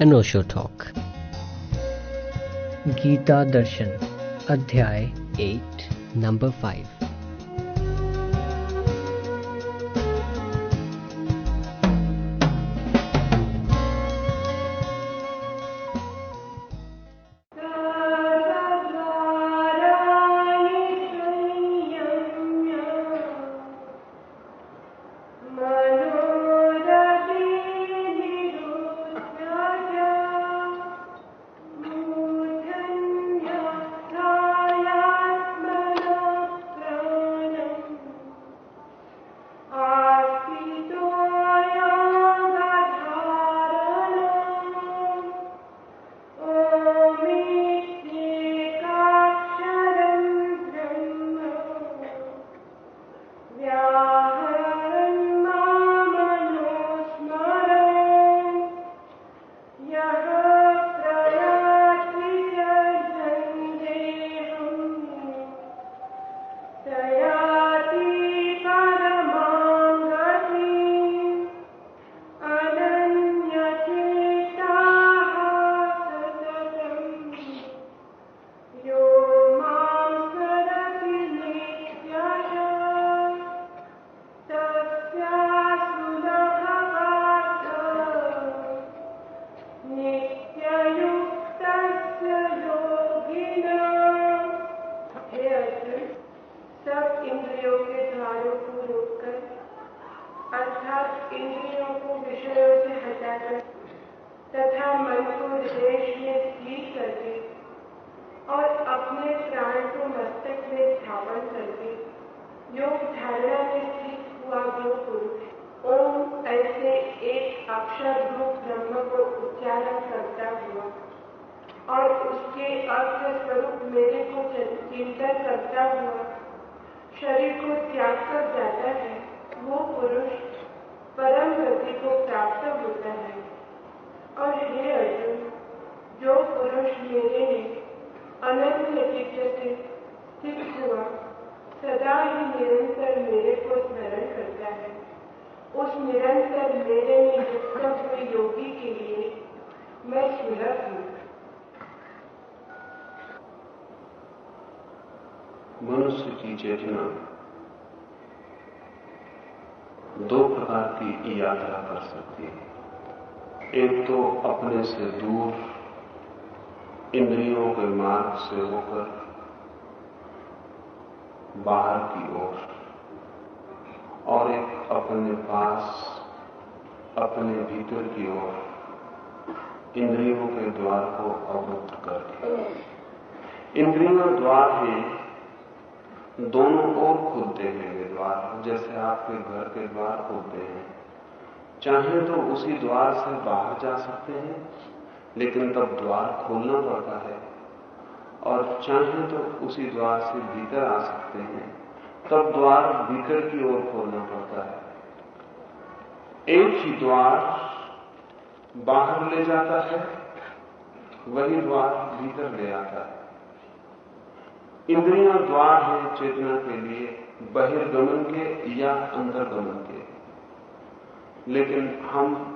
अनोशो talk Gita दर्शन अध्याय eight number five मनुष्य की चेतना। दो प्रकार की यात्रा कर सकती है। एक तो अपने से दूर, इंद्रियों के मार्ग से होकर बाहर की ओर। और एक अपने पास, अपने भीतर की ओर इंद्रियों के द्वार को अवरुद्ध करके। इंद्रियों द्वार हैं, दोनों ओर खुलते हैं वे द्वार। जैसे आपके घर के द्वार खुलते हैं। चाहे तो उसी द्वार से बाहर जा सकते हैं, लेकिन तब द्वार खोलना पड़ता है। और चाहे तो उसी द्वार से भीतर आ सकते हैं। तब द्वार भीतर की ओर खोलना पड़ता है। एक ही द्वार बाहर ले जाता है, वही द्वार भीतर ले आता है। इंद्रियाँ द्वार है चेतना के लिए, बहिर्गमन के या अंतर्गमन के। लेकिन हम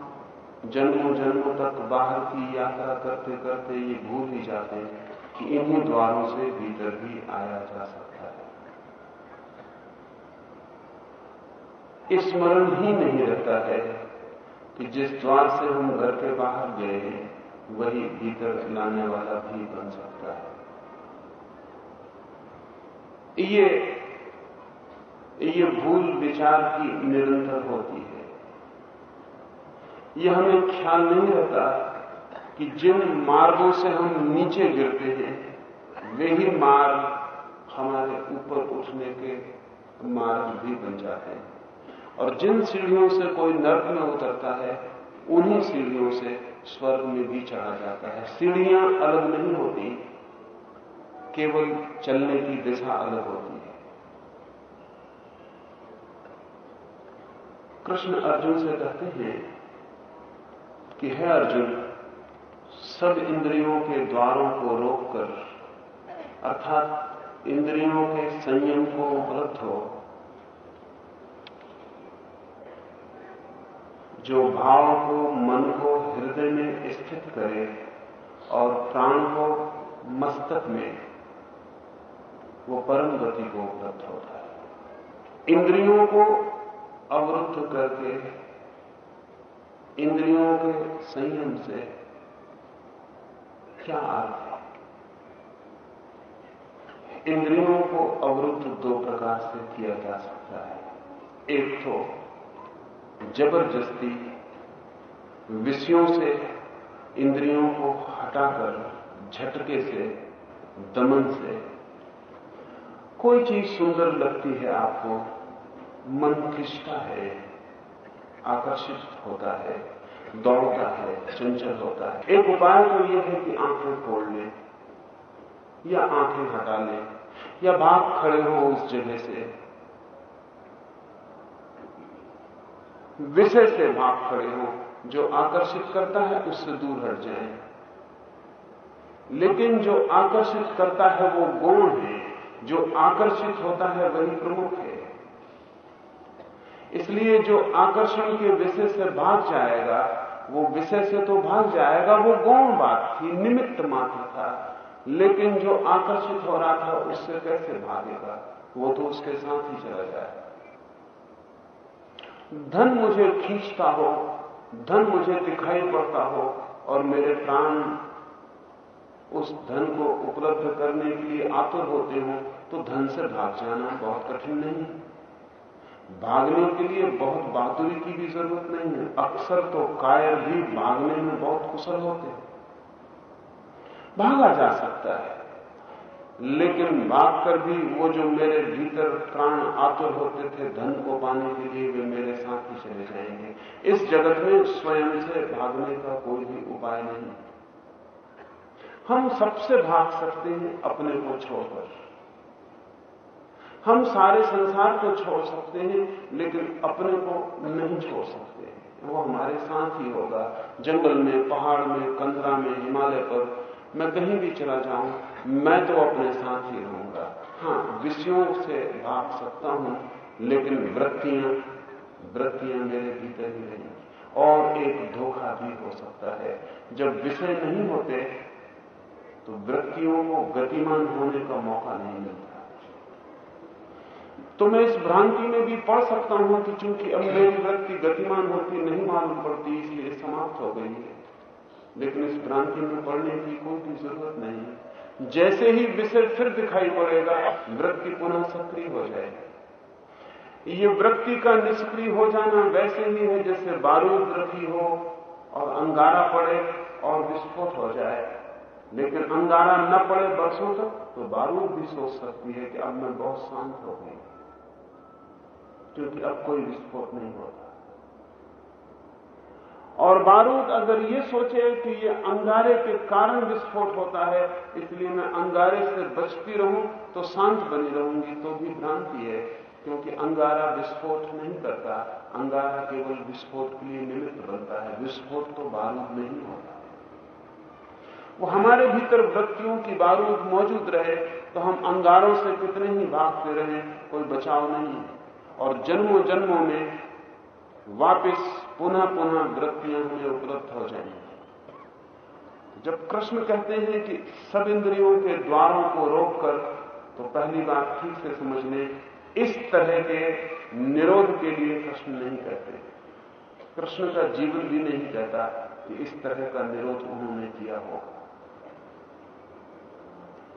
जन्मों जन्मों तक बाहर की यात्रा करते करते ये भूल ही जाते हैं कि इन्हीं द्वारों से भीतर भी आया जा सकता है। स्मरण ही नहीं रहता है कि जिस द्वार से हम घर के बाहर गए हैं, वही भीतर लाने वाला भी बन सकता है। ये ये भूल विचार की निरंतर होती है। यह हमें ख्याल नहीं रहता कि जिन मार्गों से हम नीचे गिरते हैं, वे ही मार्ग हमारे ऊपर उठने के मार्ग भी बन जाते हैं। और जिन सीढ़ियों से कोई नर्क में उतरता है, उन्हीं सीढ़ियों से स्वर्ग में भी चढ़ा जाता है। सीढ़ियाँ अलग नहीं होती, केवल चलने की दिशा अलग होती है। कृष्ण अर्जुन से कहते हैं कि, है अर्जुन, सब इंद्रियों के द्वारों को रोककर, अर्थात इंद्रियों के संयम को उपलब्ध हो जो भाव को मन को हृदय में स्थित करे और प्राण को मस्तक में, वो परम गति को उपलब्ध होता है। इंद्रियों को अवरुद्ध करके, इंद्रियों के संयम से क्या अर्थ है? इंद्रियों को अवरुद्ध दो प्रकार से किया जा सकता है। एक तो ज़बरदस्ती विषयों से, इंद्रियों को हटाकर, झटके से, दमन से। कोई चीज़ सुंदर लगती है आपको मन खिंचता है, आकर्षित होता है, दौड़ता है, चंचल होता है। एक उपाय तो यह है कि आँखें खोल लें, या आँखें हटा लें, या भाग खड़े हो उस जगह से। विषय से भाग खड़े हो, जो आकर्षित करता है उससे दूर हट जाए। लेकिन जो आकर्षित करता है वो गौण है, जो आकर्षित होता है वही प्रमुख है। इसलिए जो आकर्षण के विषय से भाग जाएगा, वो विषय से तो भाग जाएगा, वो गौण बात थी, निमित्त मात्र था। लेकिन जो आकर्षित हो रहा था उससे कैसे भागेगा? वो तो उसके साथ ही चला जाए धन मुझे खींचता हो, धन मुझे दिखाई पड़ता हो और मेरे प्राण उस धन को उपलब्ध करने के लिए आतुर होते हो तो धन से भाग जाना बहुत कठिन नहीं भागने के लिए बहुत बहादुरी की भी ज़रूरत नहीं है। अक्सर तो कायर भी भागने में बहुत कुशल होते हैं। भागा जा सकता है। लेकिन भाग कर भी वो जो मेरे भीतर प्राण आतुर होते थे धन को पाने के लिए वे मेरे साथ ही चले जाएँगे इस जगत में स्वयं से भागने का कोई भी उपाय नहीं। हम सबसे भाग सकते हैं अपने को छोड़कर। हम सारे संसार को छोड़ सकते हैं, लेकिन अपने को नहीं छोड़ सकते वो हमारे साथ ही होगा। जंगल में, पहाड़ में, कंधरा में, हिमालय पर मैं कहीं भी चला जाऊँ, मैं तो अपने साथ ही रहूँगा। हाँ विषयों से भाग सकता हूँ, लेकिन वृत्तियाँ वृत्तियाँ मेरे भीतर ही रहेंगी। और एक धोखा भी हो सकता है। जब विषय नहीं होते तो वृत्तियों को गतिमान होने का मौका नहीं मिलता। तो मैं इस भ्रांति में भी पढ़ सकता हूँ कि चूँकि अब मेरी वृत्ति गतिमान होती नहीं मालूम पड़ती, इसलिए समाप्त हो गई है। लेकिन इस भ्रांति में पढ़ने की कोई भी ज़रूरत नहीं जैसे ही विषय फिर दिखाई पड़ेगा, वृत्ति पुनः सक्रिय हो जाएगी। ये वृत्ति का निष्क्रिय हो जाना वैसे ही है जैसे बारूद रखी हो और अंगारा पड़े और विस्फोट हो जाए। लेकिन अंगारा न पड़े बरसों तक तो बारूद भी सोच सकती है कि अब मैं बहुत शांत हो गई। क्योंकि अब कोई विस्फोट नहीं होता। और बारूद अगर ये सोचे कि ये अंगारे के कारण विस्फोट होता है, इसलिए मैं अंगारे से बचती रहूँ तो शांत बनी रहूँगी तो भी भ्रांति है, क्योंकि अंगारा विस्फोट नहीं करता। अंगारा केवल विस्फोट के लिए निमित्त बनता है, विस्फोट तो बारूद नहीं होता वो हमारे भीतर वृत्तियों की बारूद मौजूद रहे तो हम अंगारों से कितने ही भागते रहे, कोई बचाव नहीं और जन्मों जन्मों में वापस पुनः पुनः वृत्तियाँ हमें उपलब्ध हो जाएँगी। जब कृष्ण कहते हैं कि सब इंद्रियों के द्वारों को रोककर तो पहली बात ठीक से समझ लें इस तरह के निरोध के लिए कृष्ण नहीं कहते। कृष्ण का जीवन भी नहीं कहता कि इस तरह का निरोध उन्होंने किया हो।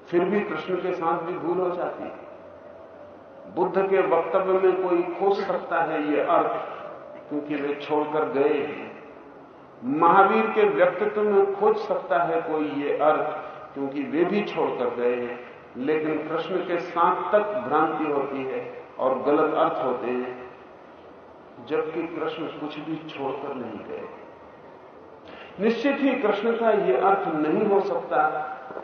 फिर भी कृष्ण के साथ भी भूल हो जाती है। बुद्ध के वक्तव्य में कोई खोज सकता है ये अर्थ। क्योंकि वे छोड़कर गए हैं। महावीर के व्यक्तित्व में खोज सकता है कोई ये अर्थ, क्योंकि वे भी छोड़कर गए हैं। लेकिन कृष्ण के साथ तक भ्रांति होती है और गलत अर्थ होते हैं, जबकि कृष्ण कुछ भी छोड़कर नहीं गए। निश्चित ही कृष्ण का यह अर्थ नहीं हो सकता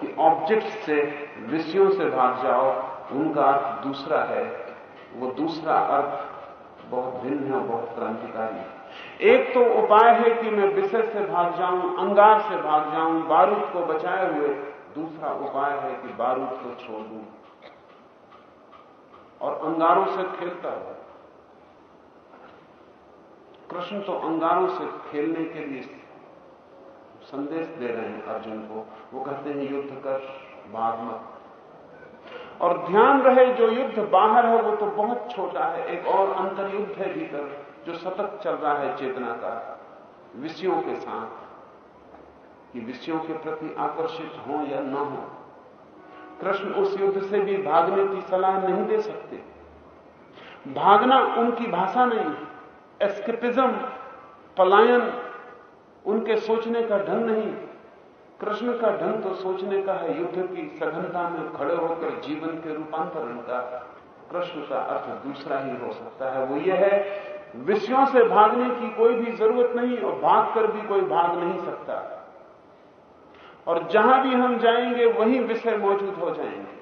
कि ऑब्जेक्ट से, विषयों से भाग जाओ। उनका अर्थ दूसरा है। वो दूसरा अर्थ बहुत भिन्न है बहुत क्रांतिकारी है। एक तो उपाय है कि मैं विषय से भाग जाऊँ, अंगार से भाग जाऊँ, बारूद को बचाए हुए। दूसरा उपाय है कि बारूद को छोड़ दूँ। और अंगारों से खेलता हुआ कृष्ण तो अंगारों से खेलने के लिए संदेश दे रहे हैं अर्जुन को। वो कहते हैं, युद्ध कर, भाग मत। और ध्यान रहे जो युद्ध बाहर है, वो तो बहुत छोटा है। एक और अंतर युद्ध है भीतर, जो सतत चल रहा है चेतना का। विषयों के साथ, कि विषयों के प्रति आकर्षित हो या न हो। कृष्ण उस युद्ध से भी भागने की सलाह नहीं दे सकते। भागना उनकी भाषा नहीं, एस्केपिज्म, पलायन, उनके सोचने का ढंग नहीं। कृष्ण का ढंग तो सोचने का है, युद्ध की सघनता में खड़े होकर जीवन के रूपांतरण का कृष्ण का अर्थ दूसरा ही हो सकता है। वो ये है, विषयों से भागने की कोई भी ज़रूरत नहीं और भाग कर भी कोई भाग नहीं सकता। और जहाँ भी हम जाएँगे, वहीं विषय मौजूद हो जाएँगे।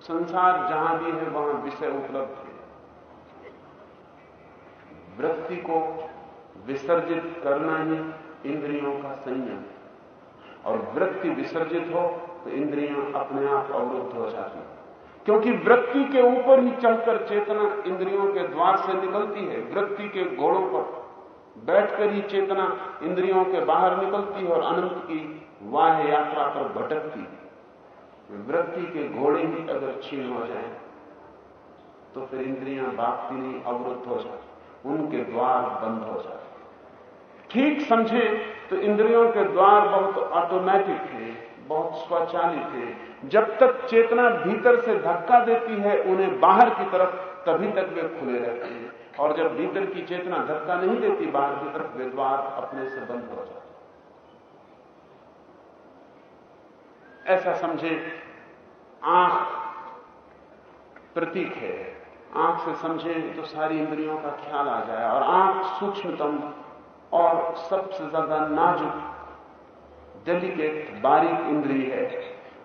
संसार जहाँ भी है, वहाँ विषय उपलब्ध है। वृत्ति को विसर्जित करना ही इंद्रियों का संयम। और वृत्ति विसर्जित हो तो इंद्रियाँ अपने आप अवरुद्ध हो जाती क्योंकि वृत्ति के ऊपर ही चढ़कर चेतना इंद्रियों के द्वार से निकलती है। वृत्ति के घोड़ों पर बैठकर ही चेतना इंद्रियों के बाहर निकलती है और अनंत की वाह यात्रा पर भटकती है। वृत्ति के घोड़े ही अगर छीन हो जाए तो फिर इंद्रियाँ भागती नहीं अवरुद्ध हो जाती। उनके द्वार बंद हो जाते। ठीक समझे तो इंद्रियों के द्वार बहुत ऑटोमेटिक है, बहुत स्वचालित है। जब तक चेतना भीतर से धक्का देती है, उन्हें बाहर की तरफ़, तभी तक वे खुले रहते हैं। और जब भीतर की चेतना धक्का नहीं देती, बाहर की तरफ़ वे द्वार अपने से बंद हो जाते ऐसा समझे, आँख प्रतीक है। आँख से समझे तो सारी इंद्रियों का ख्याल आ जाए। और आँख सूक्ष्मतम और सबसे ज़्यादा नाजुक डेलिकेट बारीक इंद्री है।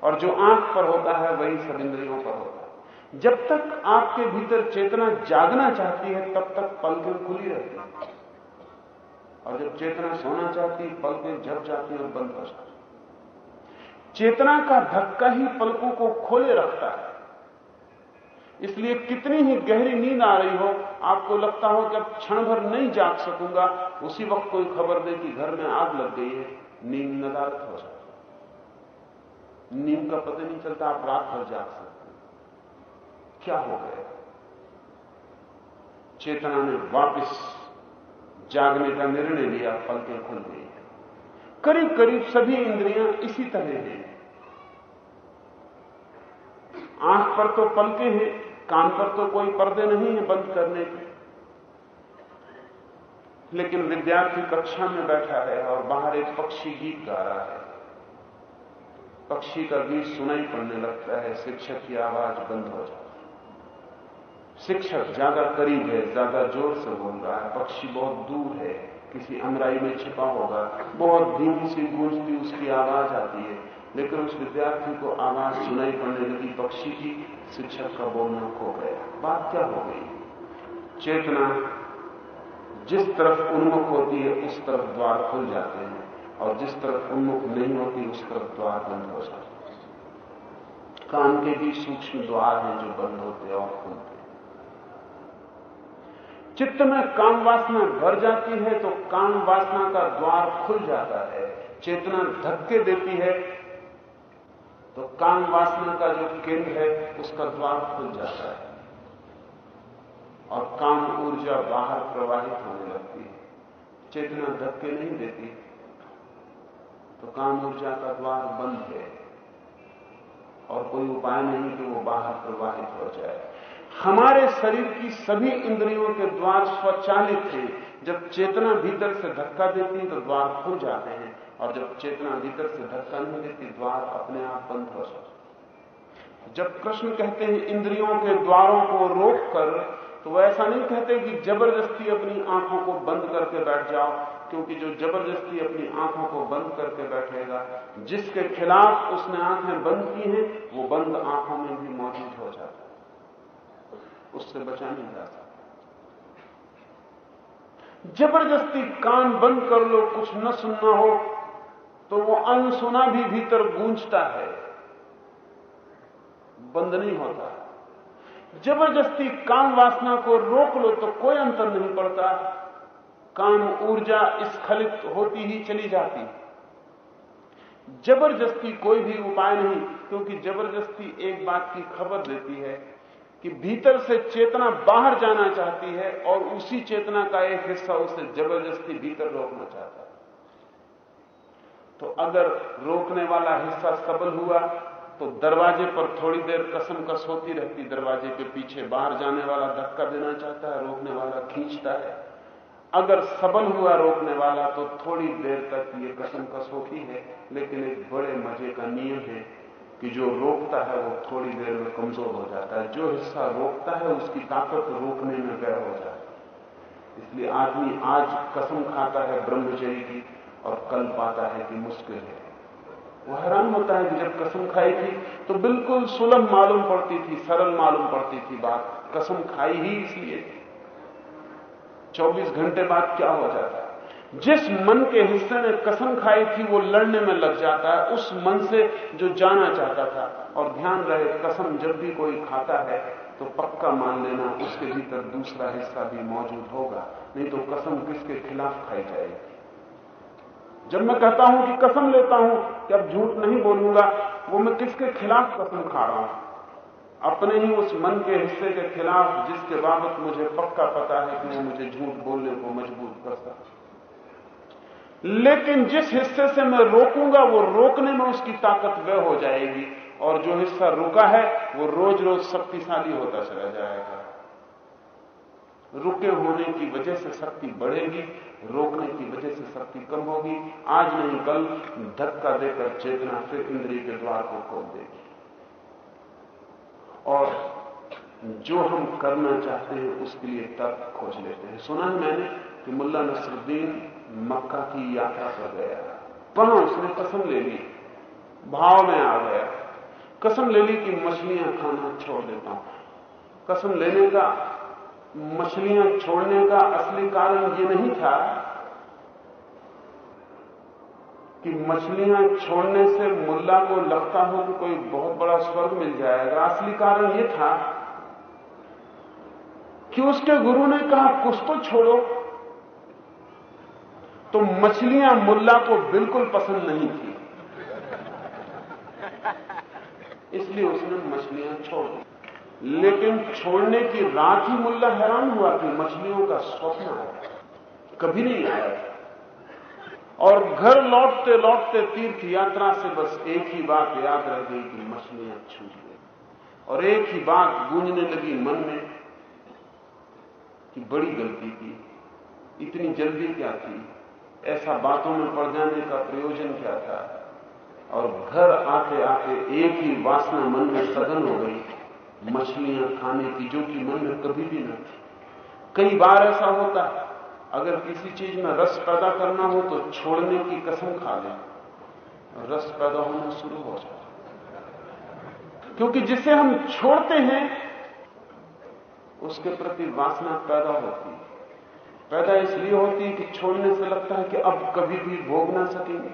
और जो आँख पर होता है, वही सब इंद्रियों पर होता है। जब तक आपके भीतर चेतना जागना चाहती है, तब तक पलकें खुली रहती हैं। और जब चेतना सोना चाहती है, पलकें झप जाती है और बंद हो जाती चेतना का धक्का ही पलकों को खोले रखता है। इसलिए कितनी ही गहरी नींद आ रही हो, आपको लगता हो कि अब क्षण भर नहीं जाग सकूँगा, उसी वक्त कोई खबर दे कि घर में आग लग गई है, नींद नदारत हो जाती नींद का पता नहीं चलता आप रात भर जाग सकते क्या हो गया? चेतना ने वापस जागने का निर्णय लिया, पलकें खुल गई करीब करीब सभी इंद्रियाँ इसी तरह हैं। आँख पर तो पलके हैं कान पर तो कोई पर्दे नहीं है बंद करने के। लेकिन विद्यार्थी कक्षा में बैठा है और बाहर एक पक्षी गीत गा रहा है। पक्षी का गीत सुनाई पड़ने लगता है, शिक्षक की आवाज़ बंद हो जाती शिक्षक ज़्यादा करीब है, ज़्यादा ज़ोर से बोल रहा है। पक्षी बहुत दूर है, किसी अंगराई में छिपा होगा, बहुत धीमी सी गूंजती उसकी आवाज़ आती है। लेकिन उस विद्यार्थी को आवाज़ सुनाई पड़ने लगी, पक्षी की शिक्षक का बोलना खो गया। बात क्या हो गई? चेतना जिस तरफ़ उन्मुख होती है, उस तरफ़ द्वार खुल जाते हैं, और जिस तरफ़ उन्मुख नहीं होती, उस तरफ़ द्वार बंद हो जाते हैं। कान के भी सूक्ष्म द्वार हैं जो बंद होते और खुलते चित्त में काम वासना भर जाती है तो काम वासना का द्वार खुल जाता है। चेतना धक्के देती है तो काम वासना का जो केंद्र है, उसका द्वार खुल जाता है। और काम ऊर्जा बाहर प्रवाहित होने लगती है। चेतना धक्के नहीं देती। तो काम ऊर्जा का द्वार बंद है। और कोई उपाय नहीं कि वो बाहर प्रवाहित हो जाए। हमारे शरीर की सभी इंद्रियों के द्वार स्वचालित थे जब चेतना भीतर से धक्का देती है तो द्वार खुल जाते हैं। और जब चेतना भीतर से धक्का नहीं देती द्वार अपने आप बंद हो जाते। जब कृष्ण कहते हैं इंद्रियों के द्वारों को रोक कर तो वह ऐसा नहीं कहते कि ज़बरदस्ती अपनी आँखों को बंद करके बैठ जाओ, क्योंकि जो ज़बरदस्ती अपनी आँखों को बंद करके बैठेगा, जिसके खिलाफ उसने आँखें बंद की हैं, वो बंद आँखों में भी मौजूद हो जाता है। उससे बचा नहीं जा सकता। ज़बरदस्ती कान बंद कर लो, कुछ न सुनना हो तो वो अनसुना भी भीतर गूंजता है। बंद नहीं होता। ज़बरदस्ती काम वासना को रोक लो तो कोई अंतर नहीं पड़ता। काम ऊर्जा स्खलित होती ही चली जाती। ज़बरदस्ती कोई भी उपाय नहीं, क्योंकि ज़बरदस्ती एक बात की खबर देती है कि भीतर से चेतना बाहर जाना चाहती है और उसी चेतना का एक हिस्सा उसे ज़बरदस्ती भीतर रोकना चाहता है। तो अगर रोकने वाला हिस्सा सबल हुआ तो दरवाजे पर थोड़ी देर कसम कस होती रहती, दरवाजे के पीछे बाहर जाने वाला धक्का देना चाहता है, रोकने वाला खींचता है। अगर सबल हुआ रोकने वाला तो थोड़ी देर तक ये कसम कस होती है, लेकिन एक बड़े मज़े का नियम है कि जो रोकता है, वो थोड़ी देर में कमज़ोर हो जाता है। जो हिस्सा रोकता है, उसकी ताकत रोकने में व्यय हो जाता है। इसलिए आदमी आज कसम खाता है ब्रह्मचरी की और कल पाता है कि मुश्किल है। वो हैरान होता है कि जब कसम खाई थी तो बिल्कुल सुलभ मालूम पड़ती थी, सरल मालूम पड़ती थी बात। कसम खाई ही इसलिए। 24 घंटे बाद क्या हो जाता है? जिस मन के हिस्से ने कसम खाई थी, वो लड़ने में लग जाता है। उस मन से जो जाना चाहता था। और ध्यान रहे, कसम जब भी कोई खाता है तो पक्का मान लेना, उसके भीतर दूसरा हिस्सा भी मौजूद होगा। नहीं तो कसम किसके खिलाफ खाई जाएगी? जब मैं कहता हूँ कि कसम लेता हूँ कि अब झूठ नहीं बोलूँगा, वो मैं किसके खिलाफ कसम खा रहा हूँ? अपने ही उस मन के हिस्से के खिलाफ जिसके बाबत मुझे पक्का पता है कि वो मुझे झूठ बोलने को मजबूर कर सकता लेकिन जिस हिस्से से मैं रोकूँगा, वो रोकने में उसकी ताकत वह हो जाएगी, और जो हिस्सा रुका है, वो रोज रोज शक्तिशाली होता चला जाएगा। रुके होने की वजह से शक्ति बढ़ेगी रोकने की वजह से शक्ति कम होगी। आज नहीं, कल धक्का देकर चेतना फिर इंद्रिय के द्वार को खोल देगी। और जो हम करना चाहते हैं, उसके लिए तर्क खोज लेते हैं। सुना है मैंने कि मुल्ला नसरुद्दीन मक्का की यात्रा कर गया। वहाँ उसने कसम ले ली। भाव में आ गया। कसम ले ली कि मछलियाँ खाना छोड़ देता हूँ। कसम लेने का मछलियाँ छोड़ने का असली कारण यह नहीं था कि मछलियाँ छोड़ने से मुल्ला को लगता हो कि कोई बहुत बड़ा स्वर्ग मिल जाएगा। असली कारण यह था कि उसके गुरु ने कहा, कुछ तो छोड़ो। तो मछलियाँ मुल्ला को बिल्कुल पसंद नहीं थी। इसलिए उसने मछलियाँ छोड़ दी। लेकिन छोड़ने की रात ही मुल्ला हैरान हुआ कि मछलियों का स्वप्न आया कभी नहीं आया। और घर लौटते लौटते तीर्थ यात्रा से बस एक ही बात याद रह गई कि मछलियाँ छूट गई। और एक ही बात गूंजने लगी मन में कि बड़ी गलती की। इतनी जल्दी क्या थी? ऐसा बातों में पड़ जाने का प्रयोजन क्या था? और घर आते आते एक ही वासना मन में सघन हो गई। मछलियाँ खाने की, जो कि मन में कभी भी न थी। कई बार ऐसा होता है, अगर किसी चीज़ में रस पैदा करना हो तो छोड़ने की कसम खा ले। रस पैदा होना शुरू हो जाता क्योंकि जिसे हम छोड़ते हैं, उसके प्रति वासना पैदा होती है। पैदा इसलिए होती है कि छोड़ने से लगता है कि अब कभी भी भोग ना सकेंगे।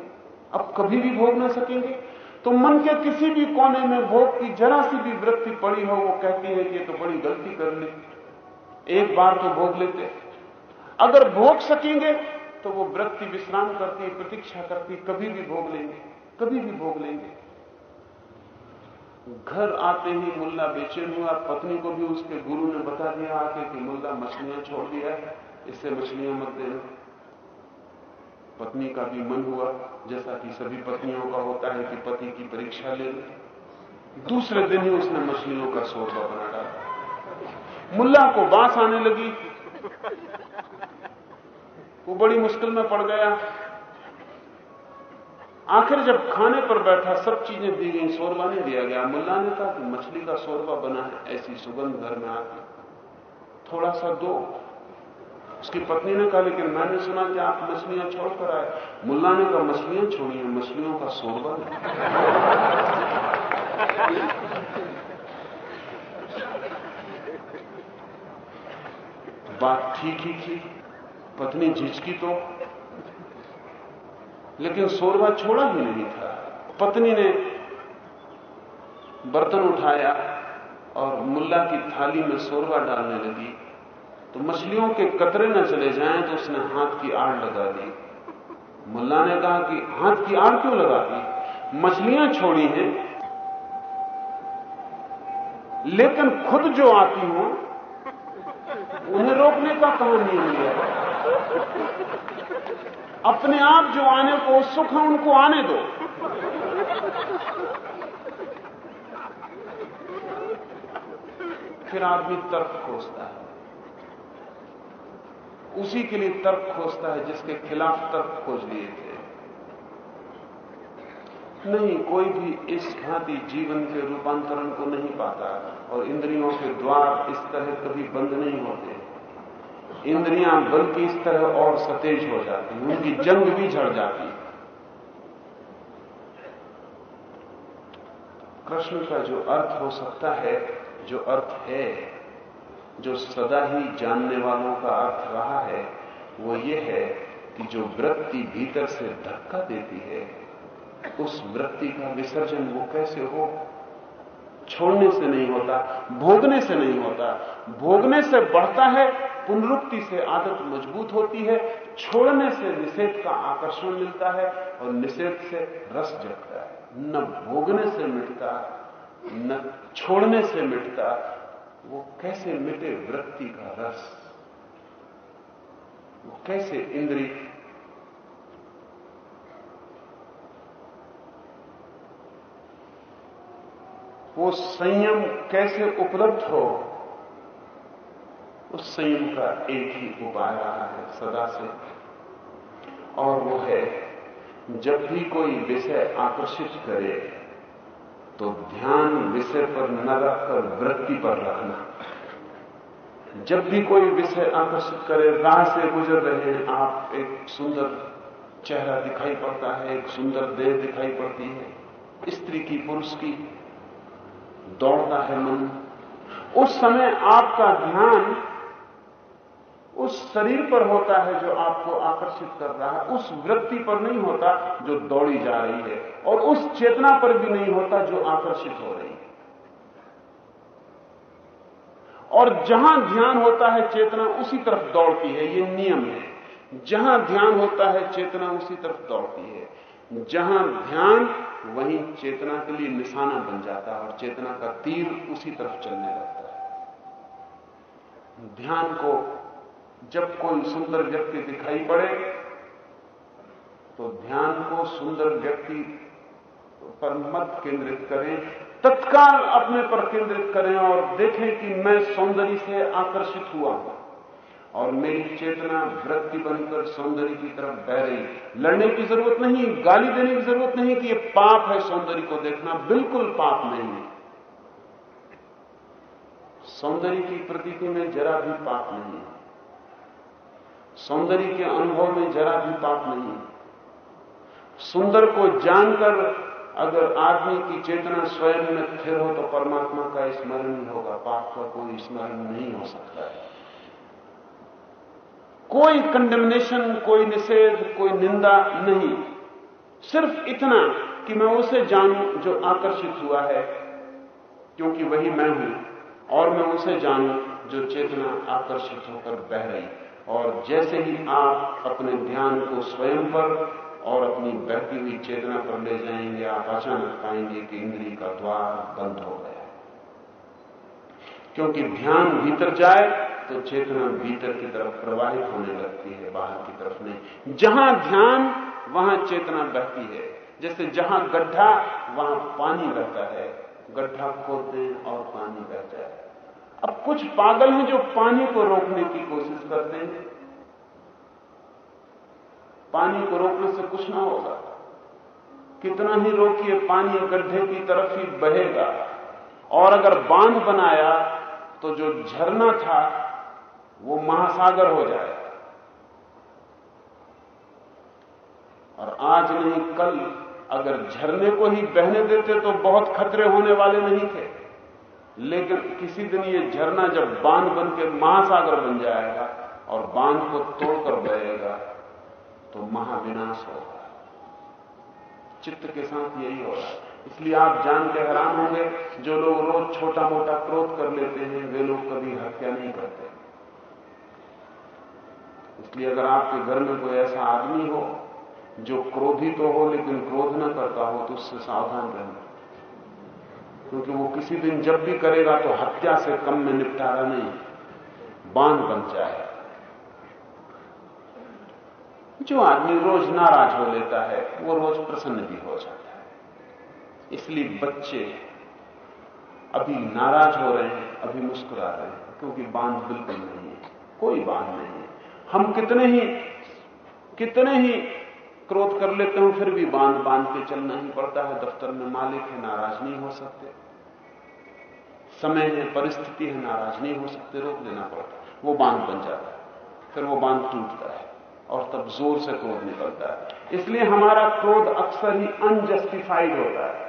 अब कभी भी भोग ना सकेंगे। तो मन के किसी भी कोने में भोग की जरा सी भी वृत्ति पड़ी हो, वो कहती है कि ये तो बड़ी गलती कर ली। एक बार तो भोग लेते अगर भोग सकेंगे तो वो वृत्ति विश्राम करती प्रतीक्षा करती कभी भी भोग लेंगे, कभी भी भोग लेंगे। घर आते ही मुल्ला बेचैन हुआ, पत्नी को भी उसके गुरु ने बता दिया आके कि मुल्ला मछलियाँ छोड़ दिया है, इससे मछलियाँ मत देना। पत्नी का भी मन हुआ, जैसा कि सभी पत्नियों का होता है कि पति की परीक्षा ले दूसरे दिन ही उसने मछलियों का शोरबा बना डाला। मुल्ला को बाँस आने लगी। वो बड़ी मुश्किल में पड़ गया। आखिर जब खाने पर बैठा, सब चीज़ें दी गई, शोरबा नहीं दिया गया। मुल्ला ने कहा कि मछली का शोरबा बना है, ऐसी सुगंध घर में आती थोड़ा सा दो। उसकी पत्नी ने कहा, लेकिन मैंने सुना कि आप मछलियाँ छोड़कर आए। मुल्ला ने कहा, मछलियाँ छोड़ी हैं, मछलियों का शोरबा बात ठीक ही थी। पत्नी झिझकी तो लेकिन शोरबा छोड़ा ही नहीं था। पत्नी ने बर्तन उठाया और मुल्ला की थाली में शोरबा डालने लगी। तो मछलियों के कतरे न चले जाएँ तो उसने हाथ की आड़ लगा दी। मुल्ला ने कहा कि हाथ की आड़ क्यों लगा दी? मछलियाँ छोड़ी हैं। लेकिन खुद जो आती हूँ, उन्हें रोकने का कहाँ नियम है। अपने आप जो आने को सुख है, उनको आने दो। फिर आदमी तर्क खोजता है। उसी के लिए तर्क खोजता है, जिसके खिलाफ तर्क खोज लिए थे। नहीं, कोई भी इस भांति जीवन के रूपांतरण को नहीं पाता और इंद्रियों के द्वार इस तरह कभी बंद नहीं होते। इंद्रियाँ बल्कि इस तरह और सतेज हो जाती उनकी जंग भी झड़ जाती कृष्ण का जो अर्थ हो सकता है, जो अर्थ है जो सदा ही जानने वालों का अर्थ रहा है, वो ये है कि जो वृत्ति भीतर से धक्का देती है, उस वृत्ति का विसर्जन वो कैसे हो? छोड़ने से नहीं होता, भोगने से नहीं होता। भोगने से बढ़ता है, पुनरुक्ति से आदत मज़बूत होती है, छोड़ने से निषेध का आकर्षण मिलता है और निषेध से रस जगता है। न भोगने से मिटता, न छोड़ने से मिटता वो कैसे मिटे वृत्ति का रस? वो कैसे इंद्री? वो संयम कैसे उपलब्ध हो? उस संयम का एक ही उपाय रहा है सदा से। और वो है, जब भी कोई विषय आकर्षित करे तो ध्यान विषय पर न रखकर वृत्ति पर रखना। जब भी कोई विषय आकर्षित करे, राह से गुजर रहे हैं आप एक सुंदर चेहरा दिखाई पड़ता है, एक सुंदर देह दिखाई पड़ती है, स्त्री की, पुरुष की, दौड़ता है मन। उस समय आपका ध्यान उस शरीर पर होता है जो आपको आकर्षित कर रहा है, उस वृत्ति पर नहीं होता जो दौड़ी जा रही है, और उस चेतना पर भी नहीं होता जो आकर्षित हो रही है। और जहाँ ध्यान होता है, चेतना उसी तरफ़ दौड़ती है, ये नियम है। जहाँ ध्यान होता है, चेतना उसी तरफ़ दौड़ती है। जहाँ ध्यान, वहीं चेतना के लिए निशाना बन जाता है, और चेतना का तीर उसी तरफ़ चलने लगता है। ध्यान को जब कोई सुंदर व्यक्ति दिखाई पड़े तो ध्यान को सुंदर व्यक्ति पर मत केंद्रित करें, तत्काल अपने पर केंद्रित करें और देखें कि मैं सौंदर्य से आकर्षित हुआ हूँ और मेरी चेतना वृत्ति बनकर सौंदर्य की तरफ़ बह रही लड़ने की ज़रूरत नहीं, गाली देने की ज़रूरत नहीं कि यह पाप है सौंदर्य को देखना, बिल्कुल पाप नहीं है। सौंदर्य की प्रतीति में जरा भी पाप नहीं है। सौंदर्य के अनुभव में जरा भी पाप नहीं है। सुंदर को जानकर अगर आदमी की चेतना स्वयं में स्थिर हो तो परमात्मा का स्मरण होगा, पाप का कोई स्मरण नहीं हो सकता है। कोई कंडेमनेशन कोई निषेध, कोई निंदा नहीं। सिर्फ़ इतना कि मैं उसे जानूं जो आकर्षित हुआ है, क्योंकि वही मैं हूँ, और मैं उसे जानूं जो चेतना आकर्षित होकर बह रही और जैसे ही आप अपने ध्यान को स्वयं पर और अपनी बहती हुई चेतना पर ले जाएँगे, आप अचानक पाएँगे कि इंद्री का द्वार बंद हो गया क्योंकि ध्यान भीतर जाए तो चेतना भीतर की तरफ़ प्रवाहित होने लगती है, बाहर की तरफ़ नहीं। जहाँ ध्यान, वहाँ चेतना बहती है। जैसे जहाँ गड्ढा, वहाँ पानी बहता है। गड्ढा खोदते हैं और पानी बहता है। अब कुछ पागल हैं जो पानी को रोकने की कोशिश करते हैं। पानी को रोकने से कुछ ना होगा। कितना ही रोकिए, पानी गड्ढे की तरफ़ ही बहेगा। और अगर बाँध बनाया तो जो झरना था, वो महासागर हो जाएगा। और आज नहीं, कल अगर झरने को ही बहने देते तो बहुत खतरे होने वाले नहीं थे। लेकिन किसी दिन ये झरना जब बाँध बन के महासागर बन जाएगा और बाँध को तोड़कर बहेगा तो महाविनाश होगा। चित्त के साथ यही हो रहा है। इसलिए आप जान के हैरान होंगे, जो लोग रोज छोटा मोटा क्रोध कर लेते हैं, वे लोग कभी हत्या नहीं करते। इसलिए अगर आपके घर में कोई ऐसा आदमी हो, जो क्रोधी तो हो, लेकिन क्रोध न करता हो तो उससे सावधान रहना। क्योंकि वो किसी दिन जब भी करेगा तो हत्या से कम में निपटारा नहीं, बाँध बन जाए। जो आदमी रोज नाराज़ हो लेता है, वो रोज प्रसन्न भी हो जाता है। इसलिए बच्चे अभी नाराज़ हो रहे हैं, अभी मुस्कुरा रहे हैं, क्योंकि बाँध बिल्कुल नहीं है, कोई बाँध नहीं है। हम कितने ही कितने ही क्रोध कर लेते हो, फिर भी बाँध बाँध के चलना ही पड़ता है। दफ्तर में मालिक है, नाराज़ नहीं हो सकते। समय है परिस्थिति है, नाराज़ नहीं हो सकते, रोक देना पड़ता वो बाँध बन जाता है, फिर वो बाँध टूटता है और तब ज़ोर से क्रोध निकलता है। इसलिए हमारा क्रोध अक्सर ही अनजस्टिफाइड होता है,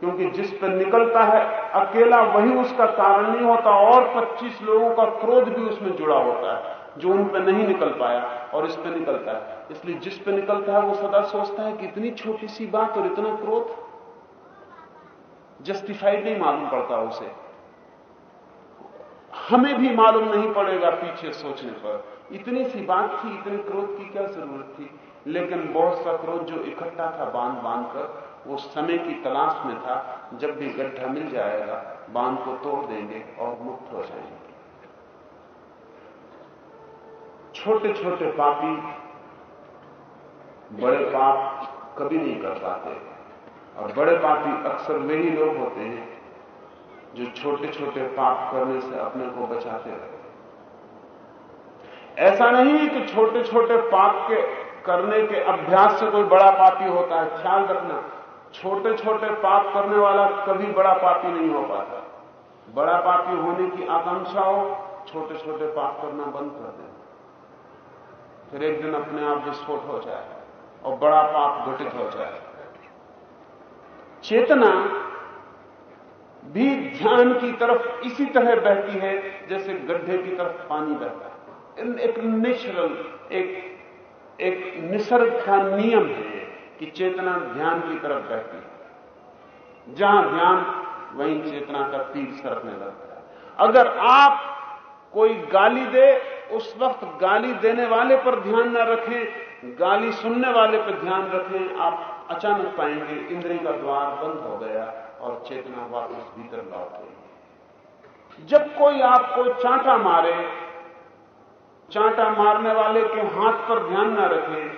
क्योंकि जिस पर निकलता है, अकेला वही उसका कारण नहीं होता, और 25 लोगों का क्रोध भी उसमें जुड़ा होता है। जो उन पर नहीं निकल पाया और इस पर निकलता है। इसलिए जिस पर निकलता है, वो सदा सोचता है कि इतनी छोटी सी बात और इतना क्रोध। जस्टिफाइड नहीं मालूम पड़ता उसे। हमें भी मालूम नहीं पड़ेगा पीछे सोचने पर। इतनी सी बात थी, इतने क्रोध की क्या ज़रूरत थी? लेकिन बहुत सा क्रोध जो इकट्ठा था बाँध बाँध कर, वो समय की तलाश में था। जब भी गड्ढा मिल जाएगा, बाँध को तोड़ देंगे और मुक्त हो जाएँगे। छोटे छोटे पापी बड़े पाप कभी नहीं कर पाते। और बड़े पापी अक्सर वे ही लोग होते हैं, जो छोटे छोटे पाप करने से अपने को बचाते रहते ऐसा नहीं कि छोटे छोटे पाप के करने के अभ्यास से कोई बड़ा पापी होता है। ख्याल रखना छोटे छोटे पाप करने वाला कभी बड़ा पापी नहीं हो पाता। बड़ा पापी होने की आकांक्षा हो छोटे छोटे पाप करना बंद कर देना। फिर एक दिन अपने आप विस्फोट हो जाए और बड़ा पाप घटित हो जाए। चेतना भी ध्यान की तरफ़ इसी तरह बहती है जैसे गड्ढे की तरफ़ पानी बहता है। एक नेचुरल एक एक निसर्ग का नियम है कि चेतना ध्यान की तरफ़ बहती है। जहाँ ध्यान, वहीं चेतना का तीर सरकने लगता है। अगर आप कोई गाली दे उस वक्त गाली देने वाले पर ध्यान न रखें, गाली सुनने वाले पर ध्यान रखें, आप अचानक पाएँगे इंद्रिय का द्वार बंद हो गया और चेतना वापस भीतर लौट गई। जब कोई आपको चांटा मारे, चांटा मारने वाले के हाथ पर ध्यान न रखें,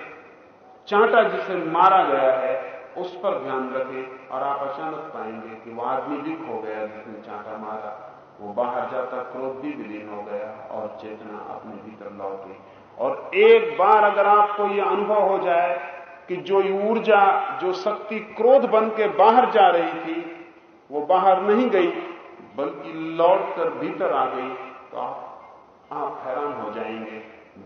चांटा जिसे मारा गया है, उस पर ध्यान रखें और आप अचानक पाएँगे कि वो आदमी भी खो गया जिसने चांटा मारा। वो बाहर जाता, क्रोध भी विलीन हो गया और चेतना अपने भीतर लौट गई। और एक बार अगर आपको यह अनुभव हो जाए कि जो ऊर्जा, जो शक्ति क्रोध बन के बाहर जा रही थी, वो बाहर नहीं गई, बल्कि लौट कर भीतर आ गई तो आप आप हैरान हो जाएँगे।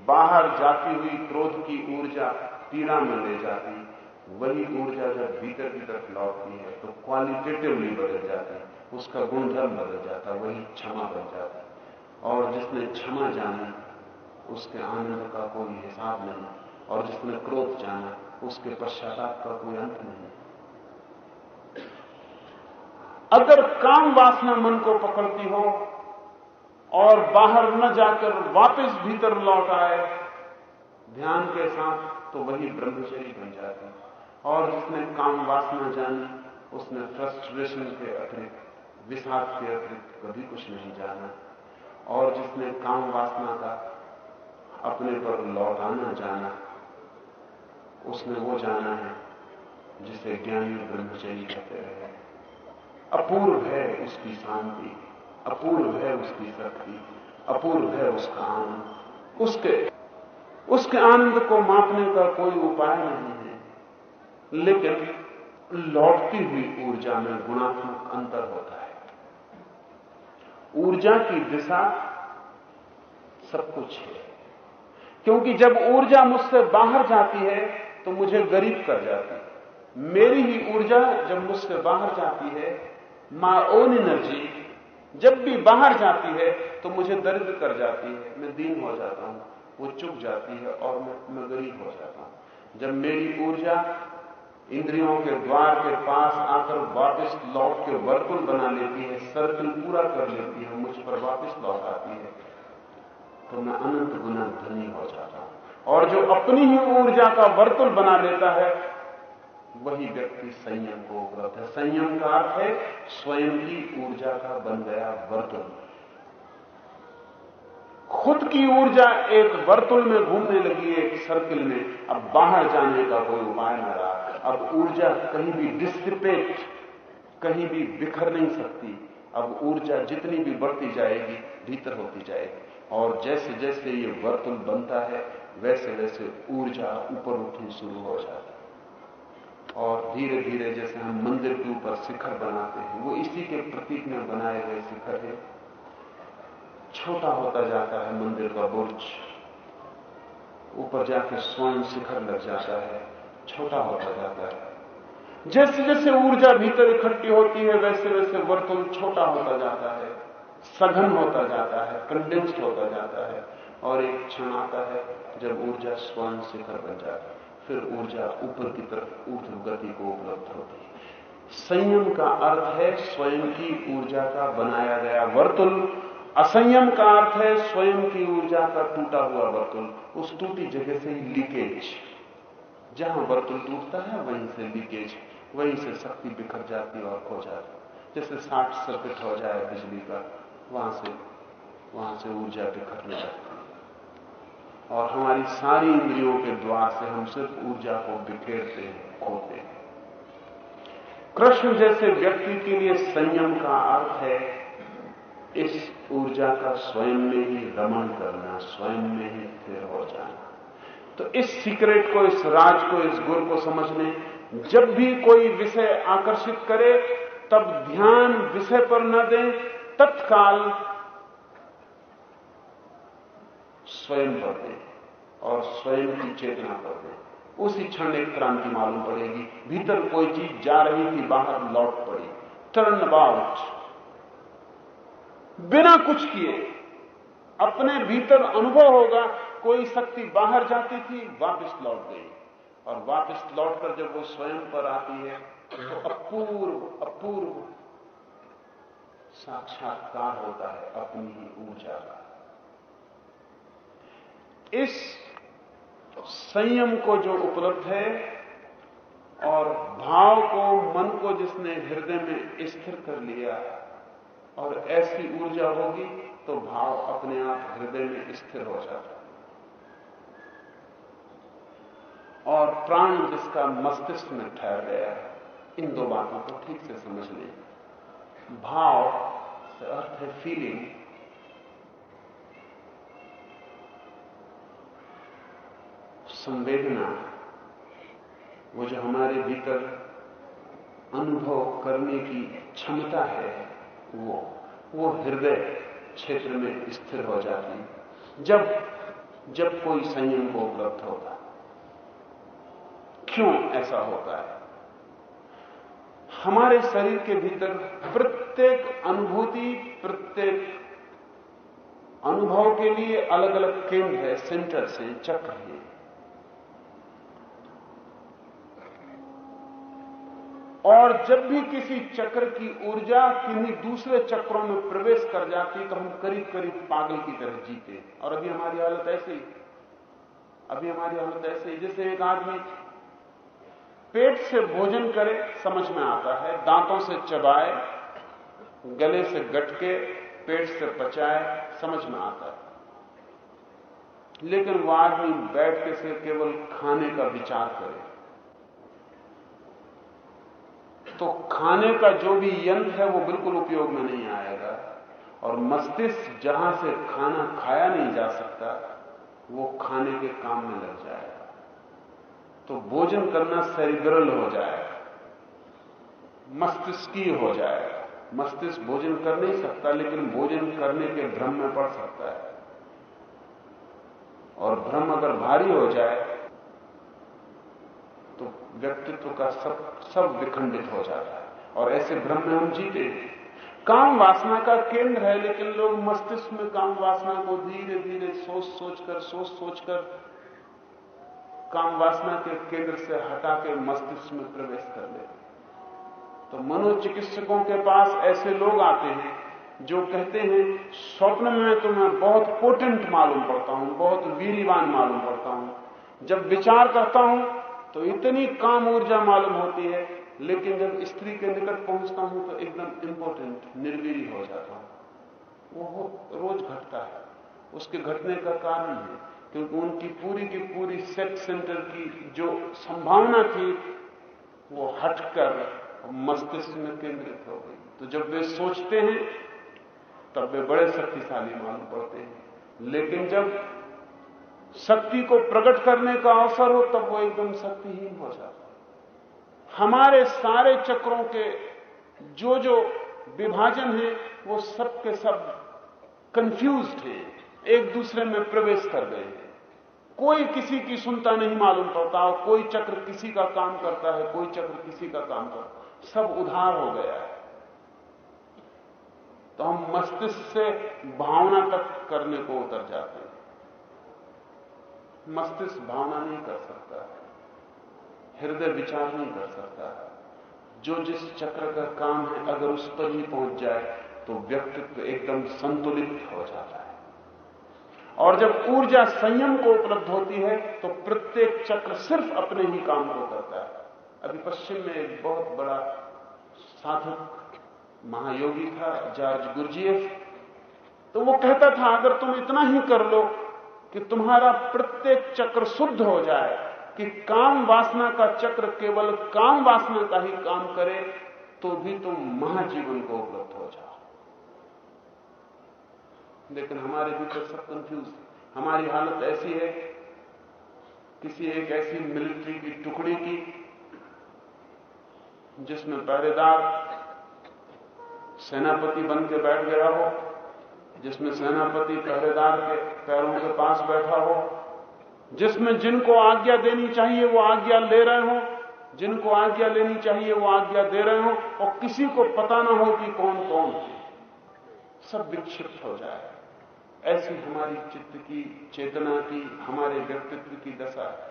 बाहर जाती हुई क्रोध की ऊर्जा पीड़ा में ले जाती। वही ऊर्जा जब भीतर की तरफ़ लौटती है तो क्वालिटेटिवली बदल जाती है, उसका गुणधर्म बदल जाता है, वही क्षमा बन जाता और जिसने क्षमा जानी, उसके आनंद का कोई हिसाब नहीं, और जिसने क्रोध जाना, उसके पश्चाताप का कोई अंत नहीं। अगर काम वासना मन को पकड़ती हो, और बाहर न जाकर वापस भीतर लौट आए, ध्यान के साथ तो वही ब्रह्मचरी बन जाती और जिसने काम वासना जानी, उसने फ्रस्ट्रेशन के अतिरिक्त विषाद के अतिरिक्त कभी कुछ नहीं जाना। और जिसने काम वासना का अपने पर लौटाना जाना, उसने वो जाना है जिसे ज्ञानी ब्रह्मचरी कहते रहे अपूर्व है उसकी शांति, अपूर्व है उसकी शक्ति, अपूर्व है उसका आनंद। उसके उसके आनंद को मापने का कोई उपाय नहीं। लेकिन लौटती हुई ऊर्जा में गुणात्मक अंतर होता है। ऊर्जा की दिशा सब कुछ है। क्योंकि जब ऊर्जा मुझसे बाहर जाती है तो मुझे गरीब कर जाती है। मेरी ही ऊर्जा जब मुझसे बाहर जाती है माई ओन एनर्जी जब भी बाहर जाती है तो मुझे दरिद्र कर जाती है। मैं दीन हो जाता हूँ, वो चुप जाती है और मैं मैं गरीब हो जाता हूँ। जब मेरी ऊर्जा इंद्रियों के द्वार के पास आकर वापस लौट के वर्तुल बना लेती है सर्कल पूरा कर लेती है, मुझ पर वापस लौट आती है। तो मैं अनंत गुना धनी हो जाता हूँ। और जो अपनी ही ऊर्जा का वर्तुल बना लेता है, वही व्यक्ति संयम को उपलब्ध है। संयम का अर्थ है, स्वयं की ऊर्जा का बन गया वर्तुल। खुद की ऊर्जा एक वर्तुल में घूमने लगी, एक सर्किल में। अब बाहर जाने का कोई उपाय न रहा। अब ऊर्जा कहीं भी डिस्टिपेट कहीं भी बिखर नहीं सकती। अब ऊर्जा जितनी भी बढ़ती जाएगी, भीतर होती जाएगी। और जैसे जैसे ये वर्तुल बनता है, वैसे वैसे ऊर्जा ऊपर उठनी शुरू हो जाती और धीरे धीरे जैसे हम मंदिर के ऊपर शिखर बनाते हैं, वो इसी के प्रतीक में बनाए गए शिखर है। छोटा होता जाता है मंदिर का बुर्ज। ऊपर जाके स्वयं शिखर लग जाता है। छोटा होता जाता है। जैसे जैसे ऊर्जा भीतर इकट्ठी होती है, वैसे वैसे वर्तुल छोटा होता जाता है, सघन होता जाता है कंडेंस्ड होता जाता है, और एक क्षण आता है जब ऊर्जा स्वयं शिखर बन जाता है। फिर ऊर्जा ऊपर की तरफ़ ऊर्ध गति को उपलब्ध होती है। संयम का अर्थ है स्वयं की ऊर्जा का बनाया गया वर्तुल असंयम का अर्थ है स्वयं की ऊर्जा का टूटा हुआ वर्तुल उस टूटी जगह से ही लीकेज। जहाँ वर्तुल टूटता है, वहीं से लीकेज, वहीं से शक्ति बिखर जाती और खो जाती जैसे शार्ट सर्किट हो जाए बिजली का, वहाँ से वहाँ से ऊर्जा बिखरने लगती है। और हमारी सारी इंद्रियों के द्वार से हम सिर्फ़ ऊर्जा को बिखेरते हैं, खोते हैं। कृष्ण जैसे व्यक्ति के लिए संयम का अर्थ है, इस ऊर्जा का स्वयं में ही रमण करना, स्वयं में ही स्थिर हो जाना। तो इस सीक्रेट को, इस राज को, इस गुर को समझने। जब भी कोई विषय आकर्षित करे, तब ध्यान विषय पर न दें। तत्काल स्वयं पर दें और स्वयं की चेतना पर दें। उसी क्षण एक क्रांति मालूम पड़ेगी। भीतर कोई चीज़ जा रही थी, बाहर लौट पड़ी। टर्न अबाउट बिना कुछ किए अपने भीतर अनुभव होगा। कोई शक्ति बाहर जाती थी, वापस लौट गई। और वापस लौटकर जब वो स्वयं पर आती है तो अपूर्व अपूर्व साक्षात्कार होता है अपनी ही ऊर्जा का। इस संयम को जो उपलब्ध है और भाव को, मन को जिसने हृदय में स्थिर कर लिया और ऐसी ऊर्जा होगी तो भाव अपने आप हृदय में स्थिर हो जाता और प्राण जिसका मस्तिष्क में ठहर गया है, इन दो बातों को ठीक से समझ लें। भाव से अर्थ है फीलिंग संवेदना, वो जो हमारे भीतर अनुभव करने की क्षमता है, वो वो हृदय क्षेत्र में स्थिर हो जाती। है जब जब कोई संयम को उपलब्ध होता क्यों ऐसा होता है? हमारे शरीर के भीतर प्रत्येक अनुभूति, प्रत्येक अनुभव के लिए अलग अलग केंद्र है सेंटर से चक्र है। और जब भी किसी चक्र की ऊर्जा किन्हीं दूसरे चक्रों में प्रवेश कर जाती तो हम करीब करीब पागल की तरह जीते और अभी हमारी हालत ऐसे अभी हमारी हालत ऐसे जैसे एक आदमी पेट से भोजन करे, समझ में आता है। दांतों से चबाए, गले से गटके, पेट से पचाए, समझ में आता है। लेकिन वह आदमी बैठ के से केवल खाने का विचार करे। तो खाने का जो भी यंत्र है, वो बिल्कुल उपयोग में नहीं आएगा। और मस्तिष्क जहाँ से खाना खाया नहीं जा सकता, वो खाने के काम में लग जाएगा। तो भोजन करना सेरिब्रल हो जाएगा। मस्तिष्कीय हो जाएगा। मस्तिष्क भोजन कर नहीं सकता, लेकिन भोजन करने के भ्रम में पड़ सकता है। और भ्रम अगर भारी हो जाए तो व्यक्तित्व का सब सब विखंडित हो जाता है। और ऐसे भ्रम में हम जीते काम वासना का केंद्र है, लेकिन लोग मस्तिष्क में काम वासना को धीरे धीरे सोच सोच कर सोच सोच कर काम वासना के केंद्र से हटा के मस्तिष्क में प्रवेश कर ले। तो मनोचिकित्सकों के पास ऐसे लोग आते हैं जो कहते हैं, स्वप्न में तो मैं बहुत पोटेंट मालूम पड़ता हूँ, बहुत वीरवान मालूम पड़ता हूँ। जब विचार करता हूँ तो इतनी काम ऊर्जा मालूम होती है, लेकिन जब स्त्री के निकट पहुँचता हूँ तो एकदम इंपॉर्टेंट निर्वीरी हो जाता हूँ। वो रोज घटता है, उसके घटने का कारण है। क्योंकि उनकी पूरी की पूरी सेक्स सेंटर की जो संभावना थी, वो हटकर मस्तिष्क में केंद्रित हो गई। तो जब वे सोचते हैं, तब वे बड़े शक्तिशाली मालूम पड़ते हैं। लेकिन जब शक्ति को प्रकट करने का अवसर हो, तब वो एकदम शक्तिहीन हो जाता हमारे सारे चक्रों के जो जो विभाजन है, वो सब के सब कंफ्यूज्ड हैं। एक दूसरे में प्रवेश कर गए हैं। कोई किसी की सुनता नहीं मालूम पड़ता और कोई चक्र किसी का काम करता है, कोई चक्र किसी का काम करता सब उधार हो गया है। तो हम मस्तिष्क से भावना तक करने को उतर जाते हैं। मस्तिष्क भावना नहीं कर सकता हृदय विचार नहीं कर सकता जो जिस चक्र का काम है, अगर उस पर ही पहुँच जाए तो व्यक्तित्व एकदम संतुलित हो जाता है। और जब ऊर्जा संयम को उपलब्ध होती है तो प्रत्येक चक्र सिर्फ़ अपने ही काम को करता है। अभी पश्चिम में एक बहुत बड़ा साधक महायोगी था, जॉर्ज गुरजीएफ तो वो कहता था, अगर तुम इतना ही कर लो कि तुम्हारा प्रत्येक चक्र शुद्ध हो जाए, कि काम वासना का चक्र केवल काम वासना का ही काम करे तो भी तुम महाजीवन को उपलब्ध हो जाओ लेकिन हमारे भीतर सब कंफ्यूज हमारी हालत ऐसी है, किसी एक ऐसी मिलिट्री की टुकड़ी की, जिसमें पहरेदार सेनापति बन के बैठ गया हो, जिसमें सेनापति पहरेदार के पैरों के पास बैठा हो, जिसमें जिनको आज्ञा देनी चाहिए वो आज्ञा ले रहे हो, जिनको आज्ञा लेनी चाहिए वो आज्ञा दे रहे हो, और किसी को पता ना हो कि कौन कौन है सब विक्षिप्त हो जाए। ऐसी हमारी चित्त की चेतना की हमारे व्यक्तित्व की दशा है